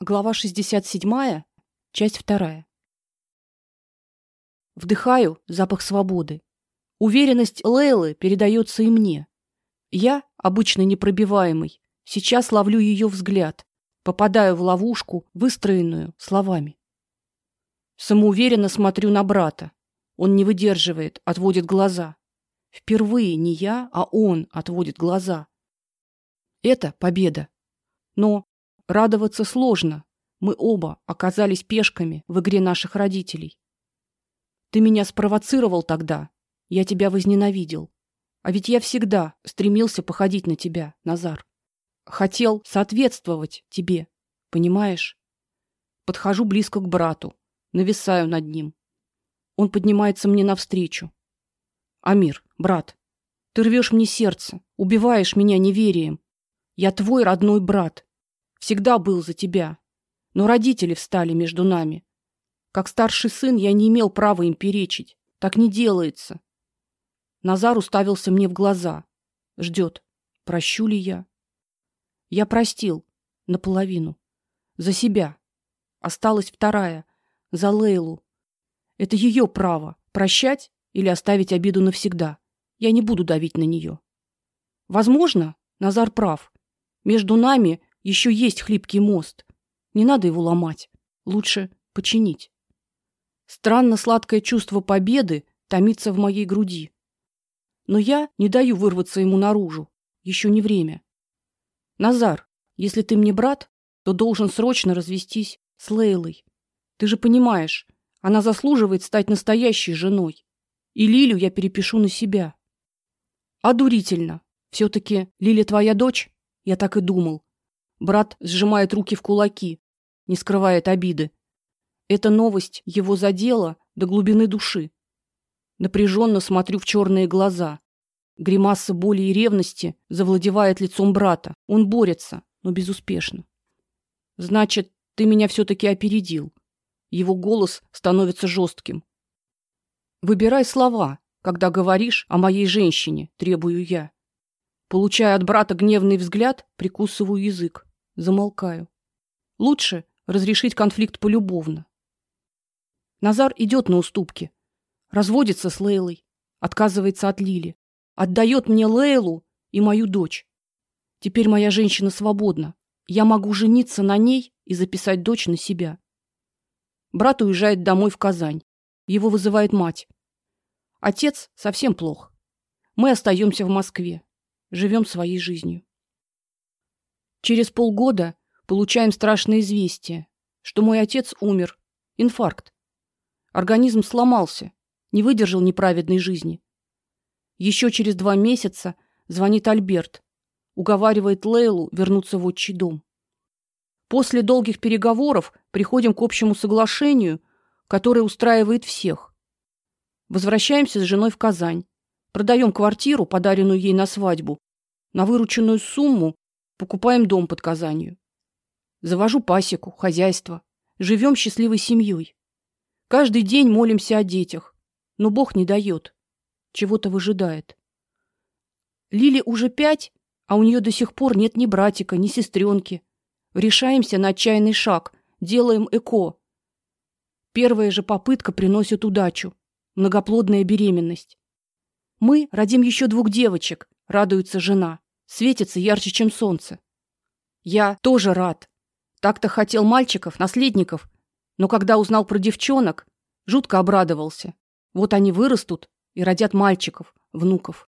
Глава 67, часть вторая. Вдыхаю запах свободы. Уверенность Лейлы передается и мне. Я, обычно непробиваемый, сейчас ловлю ее взгляд, попадаю в ловушку, выстроенную словами. Самоуверенно смотрю на брата. Он не выдерживает, отводит глаза. Впервые не я, а он отводит глаза. Это победа. Но Радоваться сложно. Мы оба оказались пешками в игре наших родителей. Ты меня спровоцировал тогда. Я тебя возненавидел. А ведь я всегда стремился походить на тебя, Назар. Хотел соответствовать тебе, понимаешь? Подхожу близко к брату, нависаю над ним. Он поднимается мне навстречу. Амир, брат, ты рвешь мне сердце, убиваешь меня неверием. Я твой родной брат. Всегда был за тебя. Но родители встали между нами. Как старший сын я не имел права им перечить. Так не делается. Назар уставился мне в глаза. Ждет. Прощу ли я? Я простил наполовину. За себя. Осталась вторая за Лейлу. Это ее право прощать или оставить обиду навсегда. Я не буду давить на нее. Возможно, Назар прав. Между нами еще есть хлипкий мост. Не надо его ломать, лучше починить. Странно сладкое чувство победы томится в моей груди. Но я не даю вырваться ему наружу. Еще не время. Назар, если ты мне брат, то должен срочно развестись с Лейлой. Ты же понимаешь, она заслуживает стать настоящей женой. И Лилю я перепишу на себя. Одурительно. все таки Лиля твоя дочь? Я так и думал. Брат сжимает руки в кулаки, не скрывает обиды. Эта новость его задела до глубины души. Напряженно смотрю в черные глаза. Гримаса боли и ревности завладевает лицом брата. Он борется, но безуспешно. Значит, ты меня все таки опередил. Его голос становится жестким. Выбирай слова, когда говоришь о моей женщине, требую я. Получая от брата гневный взгляд, прикусываю язык. Замолкаю. Лучше разрешить конфликт полюбовно. Назар идет на уступки. Разводится с Лейлой, отказывается от Лили, отдает мне Лейлу и мою дочь. Теперь моя женщина свободна. Я могу жениться на ней и записать дочь на себя. Брат уезжает домой в Казань. Его вызывает мать. Отец совсем плох. Мы остаемся в Москве, живем своей жизнью. Через полгода получаем страшное известие, что мой отец умер. Инфаркт. Организм сломался, не выдержал неправедной жизни. Еще через два месяца звонит Альберт, уговаривает Лейлу вернуться в отчий дом. После долгих переговоров приходим к общему соглашению, которое устраивает всех. Возвращаемся с женой в Казань. Продаем квартиру, подаренную ей на свадьбу, на вырученную сумму Покупаем дом под Казанью. Завожу пасеку, хозяйство. Живем счастливой семьей. Каждый день молимся о детях, но Бог не дает. Чего-то выжидает. Лили уже пять, а у нее до сих пор нет ни братика, ни сестренки. Решаемся на отчаянный шаг, делаем ЭКО. Первая же попытка приносит удачу. Многоплодная беременность. Мы родим еще двух девочек, радуется жена светится ярче, чем солнце. Я тоже рад. Так-то хотел мальчиков, наследников, но когда узнал про девчонок, жутко обрадовался. Вот они вырастут и родят мальчиков, внуков.